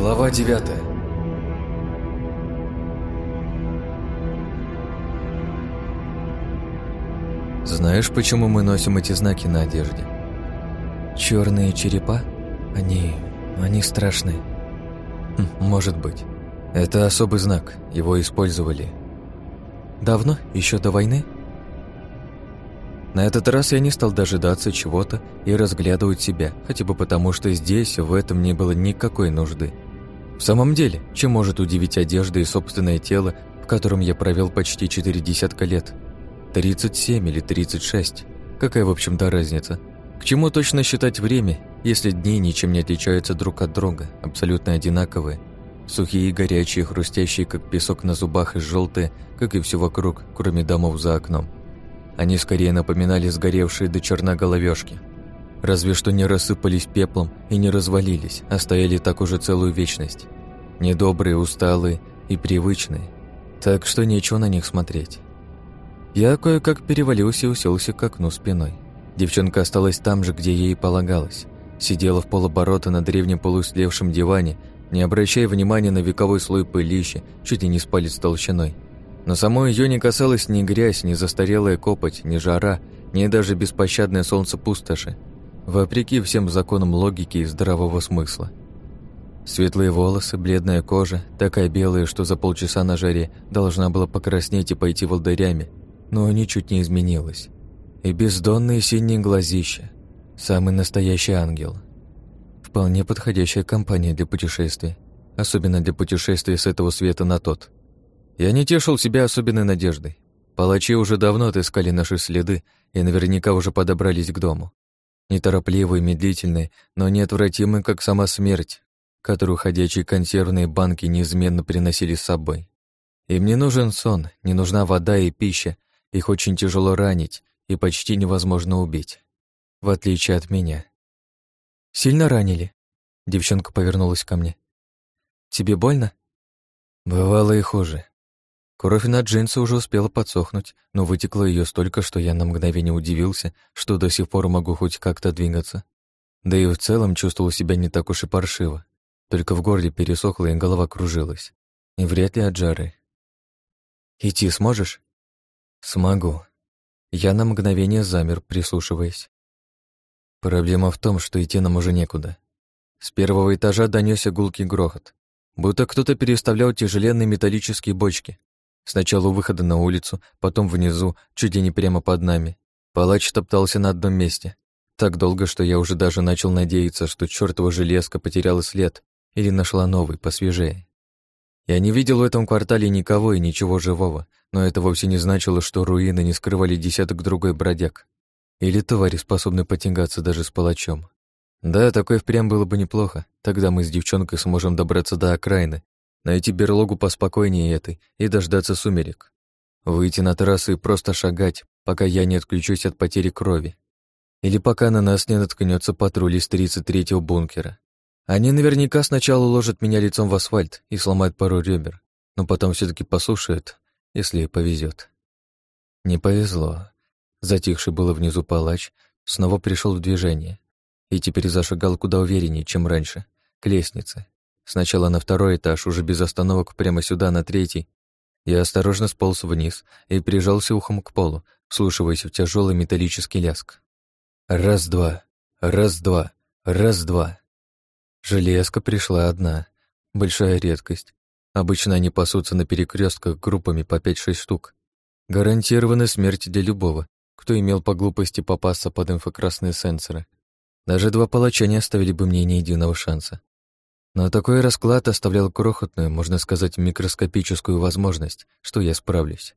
Глава девятая Знаешь, почему мы носим эти знаки на одежде? Черные черепа? Они... они страшны. Хм, может быть. Это особый знак, его использовали. Давно? Еще до войны? На этот раз я не стал дожидаться чего-то и разглядывать себя, хотя бы потому, что здесь в этом не было никакой нужды. В самом деле, чем может удивить одежда и собственное тело, в котором я провел почти четыре десятка лет? 37 или 36? Какая, в общем-то, разница? К чему точно считать время, если дни ничем не отличаются друг от друга, абсолютно одинаковые? Сухие горячие, хрустящие, как песок на зубах, и желтые, как и все вокруг, кроме домов за окном. Они скорее напоминали сгоревшие до черна головешки. Разве что не рассыпались пеплом и не развалились, а стояли так уже целую вечность. Недобрые, усталые и привычные. Так что нечего на них смотреть. Я кое-как перевалился и уселся к окну спиной. Девчонка осталась там же, где ей полагалось. Сидела в полоборота на древнем полуслевшем диване, не обращая внимания на вековой слой пылища, чуть ли не с толщиной – но самой ее не касалась ни грязь, ни застарелая копоть, ни жара, ни даже беспощадное солнце пустоши, вопреки всем законам логики и здравого смысла. Светлые волосы, бледная кожа, такая белая, что за полчаса на жаре должна была покраснеть и пойти волдырями, но ничуть не изменилась. И бездонные синие глазища. Самый настоящий ангел. Вполне подходящая компания для путешествий, особенно для путешествия с этого света на тот – я не тешил себя особенной надеждой. Палачи уже давно отыскали наши следы и наверняка уже подобрались к дому. Неторопливые, медлительные, но неотвратимые, как сама смерть, которую ходячие консервные банки неизменно приносили с собой. Им не нужен сон, не нужна вода и пища, их очень тяжело ранить и почти невозможно убить. В отличие от меня. «Сильно ранили?» Девчонка повернулась ко мне. «Тебе больно?» «Бывало и хуже. Кровь на джинсы уже успела подсохнуть, но вытекло ее столько, что я на мгновение удивился, что до сих пор могу хоть как-то двигаться. Да и в целом чувствовал себя не так уж и паршиво. Только в горле пересохло и голова кружилась. И вряд ли от жары. «Идти сможешь?» «Смогу». Я на мгновение замер, прислушиваясь. Проблема в том, что идти нам уже некуда. С первого этажа донесся гулкий грохот, будто кто-то переставлял тяжеленные металлические бочки. Сначала у выхода на улицу, потом внизу, чуть ли не прямо под нами. Палач топтался на одном месте. Так долго, что я уже даже начал надеяться, что чертова железка потеряла след или нашла новый, посвежее. Я не видел в этом квартале никого и ничего живого, но это вовсе не значило, что руины не скрывали десяток другой бродяг. Или твари, способны потягаться даже с палачом. Да, такое впрямь было бы неплохо. Тогда мы с девчонкой сможем добраться до окраины найти берлогу поспокойнее этой и дождаться сумерек. Выйти на трассу и просто шагать, пока я не отключусь от потери крови. Или пока на нас не наткнется патруль из 33-го бункера. Они наверняка сначала уложат меня лицом в асфальт и сломают пару ребер, но потом все таки послушают, если повезет. Не повезло. Затихший было внизу палач снова пришел в движение и теперь зашагал куда увереннее, чем раньше, к лестнице, Сначала на второй этаж, уже без остановок прямо сюда, на третий. Я осторожно сполз вниз и прижался ухом к полу, вслушиваясь в тяжелый металлический ляск. Раз-два, раз-два, раз-два. Железка пришла одна. Большая редкость. Обычно они пасутся на перекрестках группами по 5-6 штук. Гарантирована смерть для любого, кто имел по глупости попасться под инфракрасные сенсоры. Даже два палача не оставили бы мне ни единого шанса. Но такой расклад оставлял крохотную, можно сказать, микроскопическую возможность, что я справлюсь.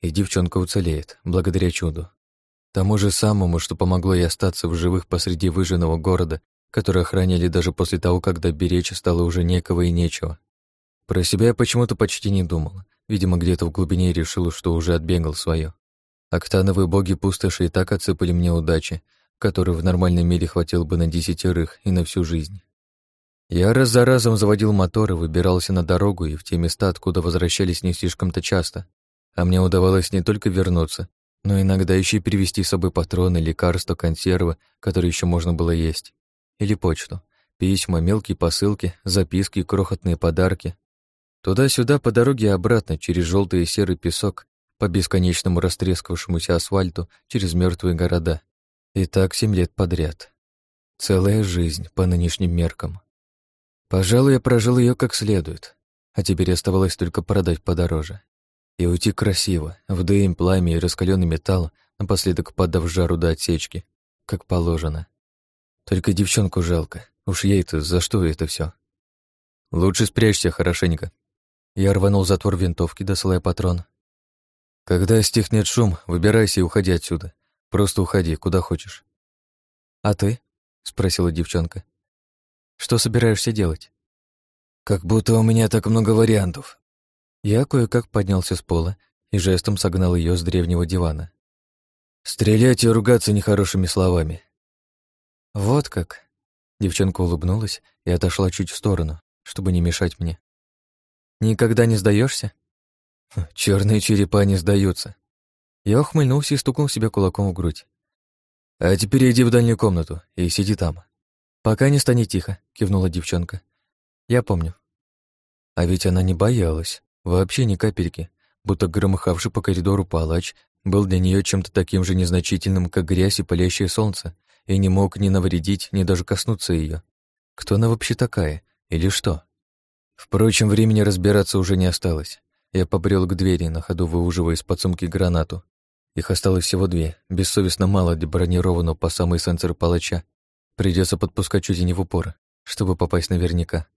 И девчонка уцелеет, благодаря чуду. Тому же самому, что помогло ей остаться в живых посреди выжженного города, который охраняли даже после того, когда беречь стало уже некого и нечего. Про себя я почему-то почти не думал. Видимо, где-то в глубине решил, что уже отбегал свое. Октановые боги пустоши и так отсыпали мне удачи, которой в нормальном мире хватило бы на десятерых и на всю жизнь. Я раз за разом заводил мотор и выбирался на дорогу и в те места, откуда возвращались не слишком-то часто. А мне удавалось не только вернуться, но иногда еще и привезти с собой патроны, лекарства, консервы, которые еще можно было есть. Или почту. Письма, мелкие посылки, записки, крохотные подарки. Туда-сюда по дороге обратно, через желтый и серый песок, по бесконечному растрескавшемуся асфальту, через мертвые города. И так семь лет подряд. Целая жизнь по нынешним меркам. Пожалуй, я прожил ее как следует, а теперь оставалось только продать подороже. И уйти красиво, в дым, пламя и раскаленный металл, напоследок подав жару до отсечки, как положено. Только девчонку жалко. Уж ей-то за что это все? Лучше спрячься хорошенько. Я рванул затвор винтовки, досылая патрон. Когда стихнет шум, выбирайся и уходи отсюда. Просто уходи, куда хочешь. А ты? спросила девчонка. Что собираешься делать? Как будто у меня так много вариантов. Я кое-как поднялся с пола и жестом согнал ее с древнего дивана. Стрелять и ругаться нехорошими словами. Вот как. Девчонка улыбнулась и отошла чуть в сторону, чтобы не мешать мне. Никогда не сдаешься? Хм, Черные черепа не сдаются. Я ухмыльнулся и стукнул себя кулаком в грудь. А теперь иди в дальнюю комнату и сиди там. Пока не станет тихо, кивнула девчонка. Я помню. А ведь она не боялась, вообще ни капельки, будто громыхавший по коридору палач был для нее чем-то таким же незначительным, как грязь и палящее солнце, и не мог ни навредить, ни даже коснуться ее. Кто она вообще такая? Или что? Впрочем, времени разбираться уже не осталось. Я побрел к двери, на ходу выуживая из подсумки гранату. Их осталось всего две, бессовестно мало для бронированного по самый сенсор палача. Придется подпускать чуть не в упор, чтобы попасть наверняка.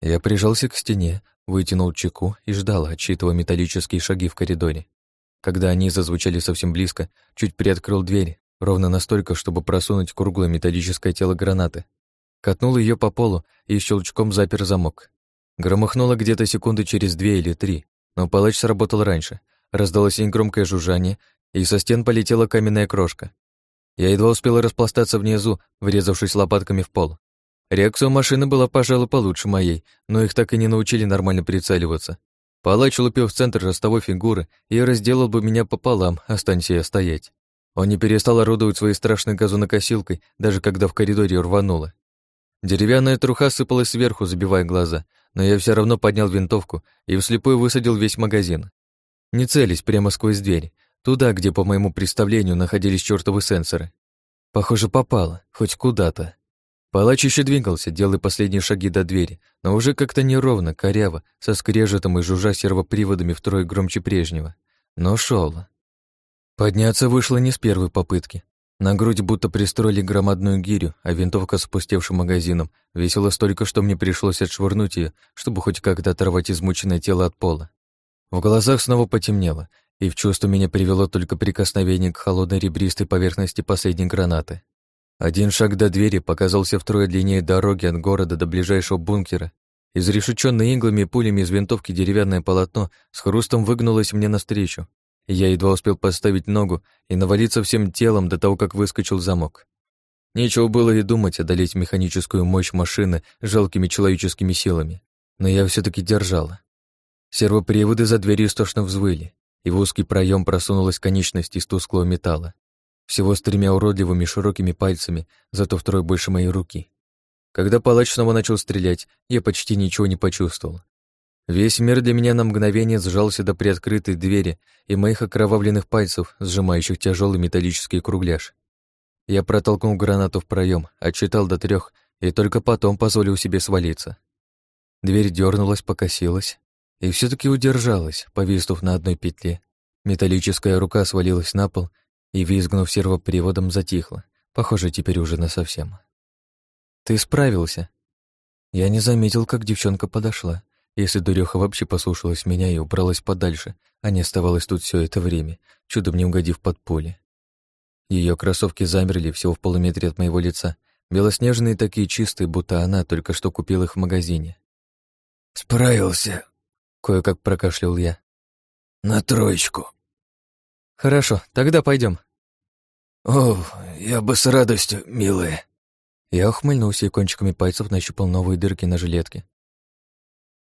Я прижался к стене, вытянул чеку и ждал, отсчитывая металлические шаги в коридоре. Когда они зазвучали совсем близко, чуть приоткрыл дверь, ровно настолько, чтобы просунуть круглое металлическое тело гранаты. Катнул ее по полу и щелчком запер замок. Громыхнуло где-то секунды через две или три, но палач сработал раньше. Раздалось негромкое жужжание, и со стен полетела каменная крошка. Я едва успел распластаться внизу, врезавшись лопатками в пол. Реакция машины была, пожалуй, получше моей, но их так и не научили нормально прицеливаться. Палач лупил в центр ростовой фигуры и разделал бы меня пополам, останься я стоять. Он не перестал орудовать своей страшной газонокосилкой, даже когда в коридоре рвануло. Деревянная труха сыпалась сверху, забивая глаза, но я все равно поднял винтовку и вслепую высадил весь магазин. Не целясь прямо сквозь дверь, туда, где, по моему представлению, находились чертовы сенсоры. Похоже, попало, хоть куда-то. Палач еще двигался, делая последние шаги до двери, но уже как-то неровно, коряво, со скрежетом и жужжа сервоприводами втрое громче прежнего. Но шел. Подняться вышло не с первой попытки. На грудь будто пристроили громадную гирю, а винтовка с пустевшим магазином весила столько, что мне пришлось отшвырнуть ее, чтобы хоть как-то оторвать измученное тело от пола. В глазах снова потемнело, и в чувство меня привело только прикосновение к холодной ребристой поверхности последней гранаты. Один шаг до двери показался втрое длиннее дороги от города до ближайшего бункера. Изрешечённое иглами и пулями из винтовки деревянное полотно с хрустом выгнулось мне навстречу, я едва успел поставить ногу и навалиться всем телом до того, как выскочил замок. Нечего было и думать одолеть механическую мощь машины жалкими человеческими силами, но я все таки держала. Сервоприводы за дверью истошно взвыли, и в узкий проем просунулась конечность из тусклого металла. Всего с тремя уродливыми широкими пальцами, зато втрое больше моей руки. Когда палач снова начал стрелять, я почти ничего не почувствовал. Весь мир для меня на мгновение сжался до приоткрытой двери и моих окровавленных пальцев, сжимающих тяжелый металлический кругляш. Я протолкнул гранату в проем, отчитал до трех и только потом позволил себе свалиться. Дверь дернулась, покосилась и все таки удержалась, повиснув на одной петле. Металлическая рука свалилась на пол и, визгнув сервоприводом, затихла. Похоже, теперь уже насовсем. «Ты справился». Я не заметил, как девчонка подошла, если дуреха вообще послушалась меня и убралась подальше, а не оставалась тут все это время, чудом не угодив под поле. Ее кроссовки замерли всего в полуметре от моего лица, белоснежные такие чистые, будто она только что купила их в магазине. «Справился», — кое-как прокашлял я. «На троечку». «Хорошо, тогда пойдем. «О, я бы с радостью, милая». Я ухмыльнулся и кончиками пальцев нащупал новые дырки на жилетке.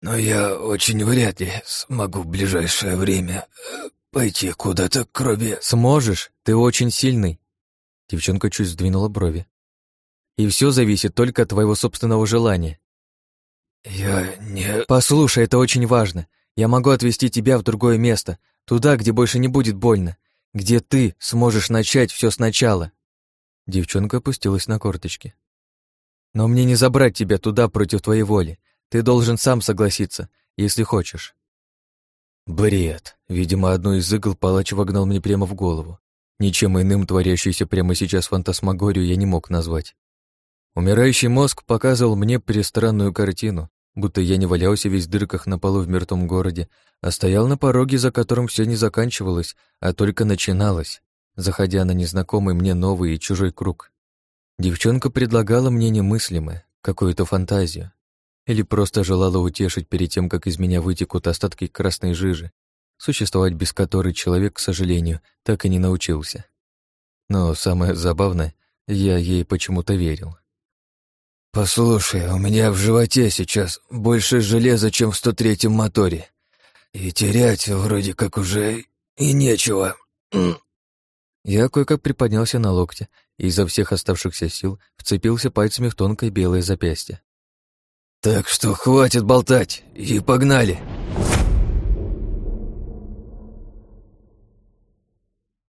Но я очень вряд ли смогу в ближайшее время э, пойти куда-то, кроме... Сможешь, ты очень сильный. Девчонка чуть сдвинула брови. и все зависит только от твоего собственного желания. Я не... Послушай, это очень важно. Я могу отвезти тебя в другое место, туда, где больше не будет больно, где ты сможешь начать все сначала. Девчонка опустилась на корточки. Но мне не забрать тебя туда против твоей воли. Ты должен сам согласиться, если хочешь. Бред. Видимо, одну из игл палач вогнал мне прямо в голову. Ничем иным творящуюся прямо сейчас фантасмагорию я не мог назвать. Умирающий мозг показывал мне перестранную картину, будто я не валялся весь в дырках на полу в мертвом городе, а стоял на пороге, за которым все не заканчивалось, а только начиналось, заходя на незнакомый мне новый и чужой круг. Девчонка предлагала мне немыслимое, какую-то фантазию. Или просто желала утешить перед тем, как из меня вытекут остатки красной жижи, существовать без которой человек, к сожалению, так и не научился. Но самое забавное, я ей почему-то верил. «Послушай, у меня в животе сейчас больше железа, чем в 103-м моторе. И терять вроде как уже и нечего». Я кое-как приподнялся на локте и изо всех оставшихся сил вцепился пальцами в тонкое белое запястье. «Так что хватит болтать и погнали!»